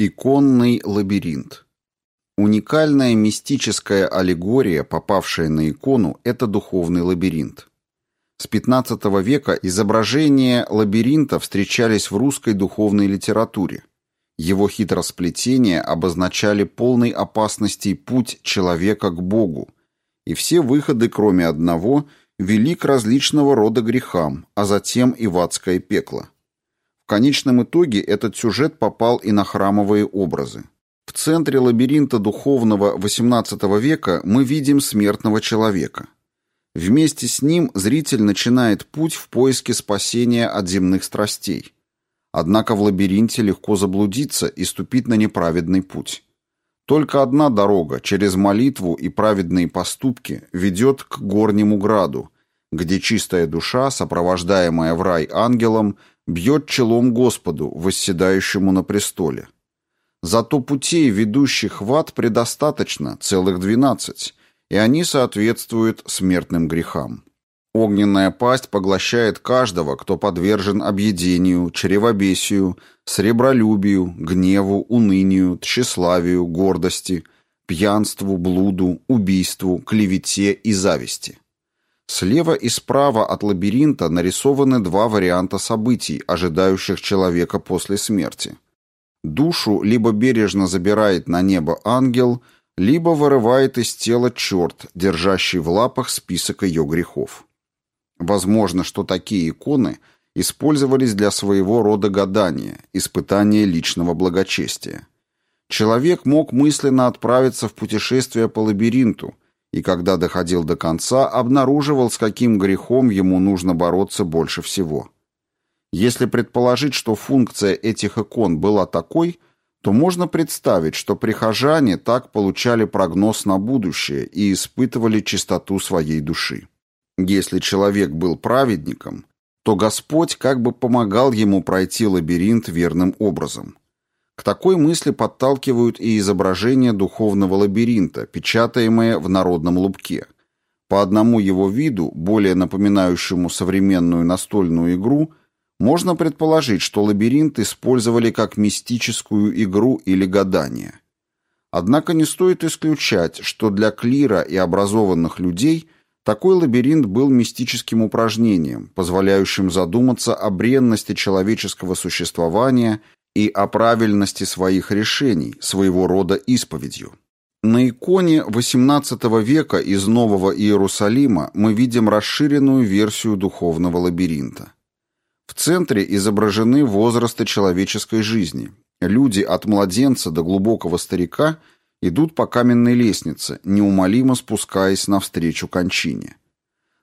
Иконный лабиринт. Уникальная мистическая аллегория, попавшая на икону, это духовный лабиринт. С XV века изображения лабиринта встречались в русской духовной литературе. Его хитросплетения обозначали полной опасности путь человека к Богу, и все выходы, кроме одного, вели к различного рода грехам, а затем и в адское пекло. Конечном итоге этот сюжет попал и на храмовые образы. В центре лабиринта духовного XVIII века мы видим смертного человека. Вместе с ним зритель начинает путь в поиске спасения от земных страстей. Однако в лабиринте легко заблудиться и ступить на неправедный путь. Только одна дорога, через молитву и праведные поступки, ведет к горнему граду, где чистая душа, сопровождаемая в рай ангелом, бьет челом Господу, восседающему на престоле. Зато путей, ведущих в ад, предостаточно, целых двенадцать, и они соответствуют смертным грехам. Огненная пасть поглощает каждого, кто подвержен объедению, чревобесию, сребролюбию, гневу, унынию, тщеславию, гордости, пьянству, блуду, убийству, клевете и зависти. Слева и справа от лабиринта нарисованы два варианта событий, ожидающих человека после смерти. Душу либо бережно забирает на небо ангел, либо вырывает из тела черт, держащий в лапах список ее грехов. Возможно, что такие иконы использовались для своего рода гадания, испытания личного благочестия. Человек мог мысленно отправиться в путешествие по лабиринту – и когда доходил до конца, обнаруживал, с каким грехом ему нужно бороться больше всего. Если предположить, что функция этих икон была такой, то можно представить, что прихожане так получали прогноз на будущее и испытывали чистоту своей души. Если человек был праведником, то Господь как бы помогал ему пройти лабиринт верным образом. К такой мысли подталкивают и изображения духовного лабиринта, печатаемые в народном лубке. По одному его виду, более напоминающему современную настольную игру, можно предположить, что лабиринт использовали как мистическую игру или гадание. Однако не стоит исключать, что для клира и образованных людей такой лабиринт был мистическим упражнением, позволяющим задуматься о бренности человеческого существования и о правильности своих решений, своего рода исповедью. На иконе XVIII века из Нового Иерусалима мы видим расширенную версию духовного лабиринта. В центре изображены возрасты человеческой жизни. Люди от младенца до глубокого старика идут по каменной лестнице, неумолимо спускаясь навстречу кончине.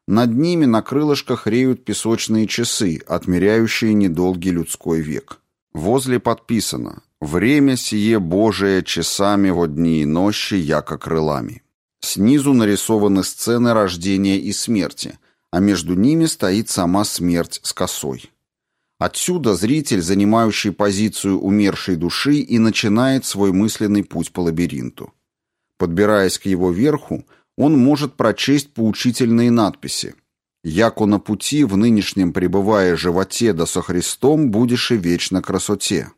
Над ними на крылышках реют песочные часы, отмеряющие недолгий людской век. Возле подписано «Время сие Божие часами во дни и нощи, яко крылами». Снизу нарисованы сцены рождения и смерти, а между ними стоит сама смерть с косой. Отсюда зритель, занимающий позицию умершей души, и начинает свой мысленный путь по лабиринту. Подбираясь к его верху, он может прочесть поучительные надписи – яко на пути в нынешнем пребывая животе да со Христом будешь и вечно красоте.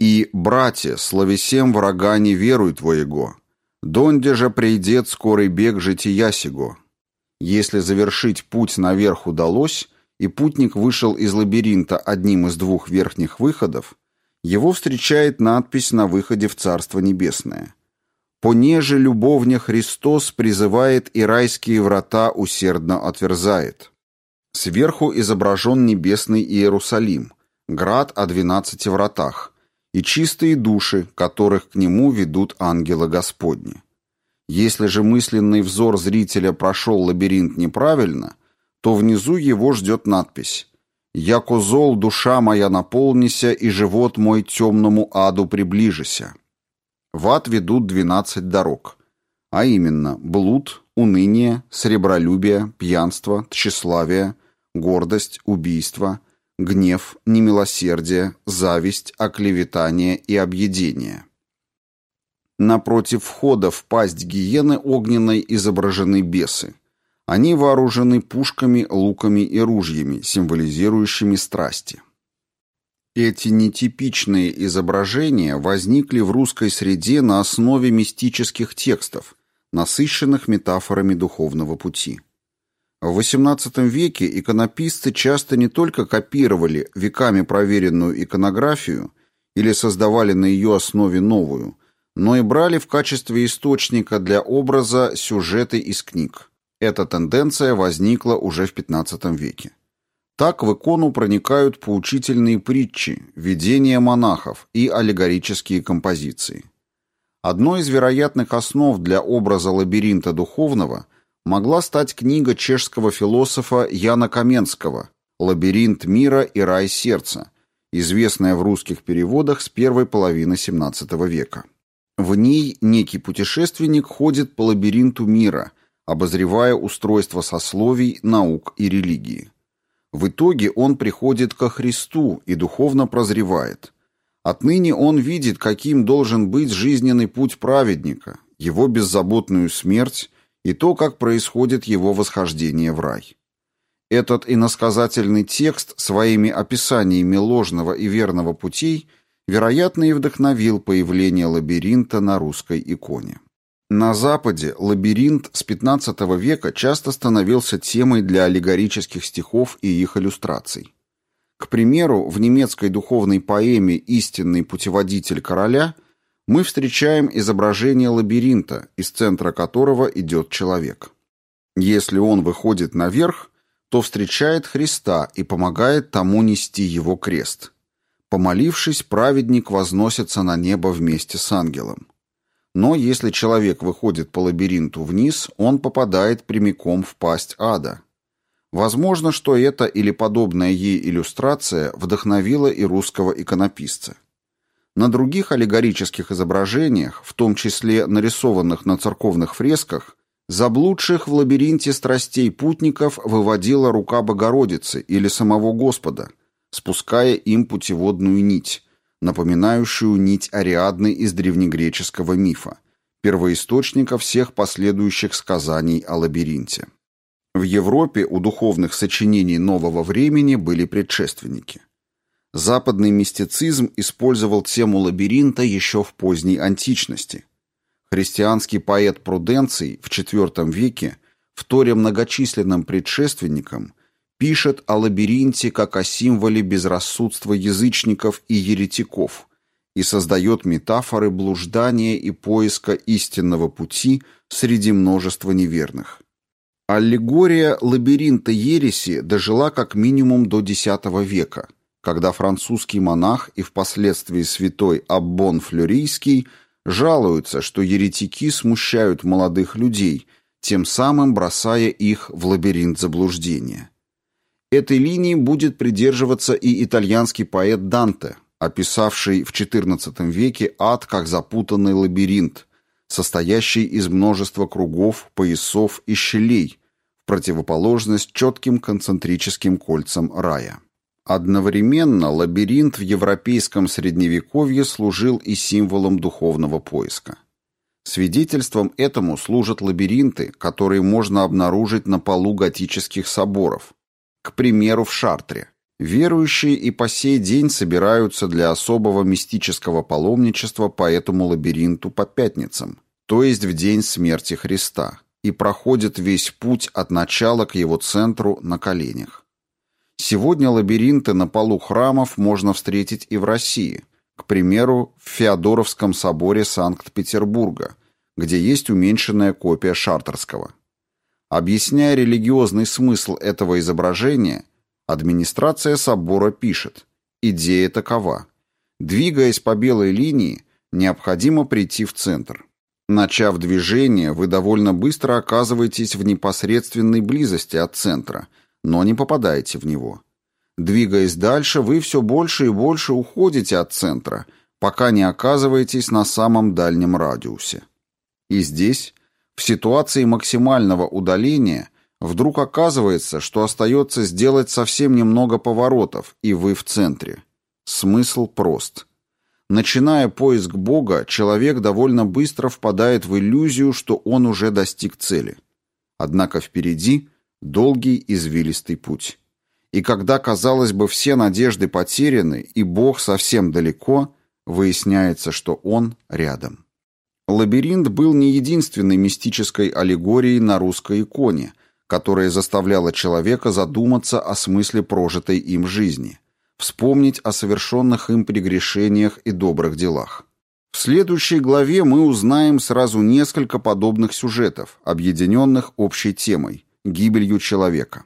И, братья, славесем врага не веруй твоего, донде же придет скорый бег жития сего. Если завершить путь наверх удалось, и путник вышел из лабиринта одним из двух верхних выходов, его встречает надпись на выходе в Царство Небесное. «Понеже любовня Христос призывает и райские врата усердно отверзает». Сверху изображен небесный Иерусалим, град о двенадцати вратах, и чистые души, которых к нему ведут ангелы Господни. Если же мысленный взор зрителя прошел лабиринт неправильно, то внизу его ждет надпись «Яко зол душа моя наполнися, и живот мой темному аду приближися». В ад ведут двенадцать дорог, а именно блуд, уныние, сребролюбие, пьянство, тщеславие, гордость, убийство, гнев, немилосердие, зависть, оклеветание и объедение. Напротив входа в пасть гиены огненной изображены бесы. Они вооружены пушками, луками и ружьями, символизирующими страсти. Эти нетипичные изображения возникли в русской среде на основе мистических текстов, насыщенных метафорами духовного пути. В XVIII веке иконописцы часто не только копировали веками проверенную иконографию или создавали на ее основе новую, но и брали в качестве источника для образа сюжеты из книг. Эта тенденция возникла уже в XV веке. Так в икону проникают поучительные притчи, видения монахов и аллегорические композиции. Одной из вероятных основ для образа лабиринта духовного могла стать книга чешского философа Яна Каменского «Лабиринт мира и рай сердца», известная в русских переводах с первой половины XVII века. В ней некий путешественник ходит по лабиринту мира, обозревая устройство сословий, наук и религии. В итоге он приходит ко Христу и духовно прозревает. Отныне он видит, каким должен быть жизненный путь праведника, его беззаботную смерть и то, как происходит его восхождение в рай. Этот иносказательный текст своими описаниями ложного и верного путей, вероятно, и вдохновил появление лабиринта на русской иконе. На Западе лабиринт с XV века часто становился темой для аллегорических стихов и их иллюстраций. К примеру, в немецкой духовной поэме «Истинный путеводитель короля» мы встречаем изображение лабиринта, из центра которого идет человек. Если он выходит наверх, то встречает Христа и помогает тому нести его крест. Помолившись, праведник возносится на небо вместе с ангелом. Но если человек выходит по лабиринту вниз, он попадает прямиком в пасть ада. Возможно, что эта или подобная ей иллюстрация вдохновила и русского иконописца. На других аллегорических изображениях, в том числе нарисованных на церковных фресках, заблудших в лабиринте страстей путников выводила рука Богородицы или самого Господа, спуская им путеводную нить, напоминающую нить Ариадны из древнегреческого мифа, первоисточника всех последующих сказаний о лабиринте. В Европе у духовных сочинений нового времени были предшественники. Западный мистицизм использовал тему лабиринта еще в поздней античности. Христианский поэт Пруденций в IV веке, вторя многочисленным предшественникам, пишет о лабиринте как о символе безрассудства язычников и еретиков и создает метафоры блуждания и поиска истинного пути среди множества неверных. Аллегория лабиринта ереси дожила как минимум до X века, когда французский монах и впоследствии святой Аббон Флюрийский жалуются, что еретики смущают молодых людей, тем самым бросая их в лабиринт заблуждения. Этой линии будет придерживаться и итальянский поэт Данте, описавший в XIV веке ад как запутанный лабиринт, состоящий из множества кругов, поясов и щелей, в противоположность четким концентрическим кольцам рая. Одновременно лабиринт в европейском средневековье служил и символом духовного поиска. Свидетельством этому служат лабиринты, которые можно обнаружить на полу готических соборов, к примеру, в Шартре. Верующие и по сей день собираются для особого мистического паломничества по этому лабиринту по пятницам, то есть в день смерти Христа, и проходят весь путь от начала к его центру на коленях. Сегодня лабиринты на полу храмов можно встретить и в России, к примеру, в Феодоровском соборе Санкт-Петербурга, где есть уменьшенная копия Шартерского. Объясняя религиозный смысл этого изображения, администрация собора пишет «Идея такова. Двигаясь по белой линии, необходимо прийти в центр. Начав движение, вы довольно быстро оказываетесь в непосредственной близости от центра, но не попадаете в него. Двигаясь дальше, вы все больше и больше уходите от центра, пока не оказываетесь на самом дальнем радиусе. И здесь в ситуации максимального удаления вдруг оказывается, что остается сделать совсем немного поворотов, и вы в центре. Смысл прост. Начиная поиск Бога, человек довольно быстро впадает в иллюзию, что он уже достиг цели. Однако впереди долгий извилистый путь. И когда, казалось бы, все надежды потеряны, и Бог совсем далеко, выясняется, что Он рядом. Лабиринт был не единственной мистической аллегорией на русской иконе, которая заставляла человека задуматься о смысле прожитой им жизни, вспомнить о совершенных им прегрешениях и добрых делах. В следующей главе мы узнаем сразу несколько подобных сюжетов, объединенных общей темой – гибелью человека.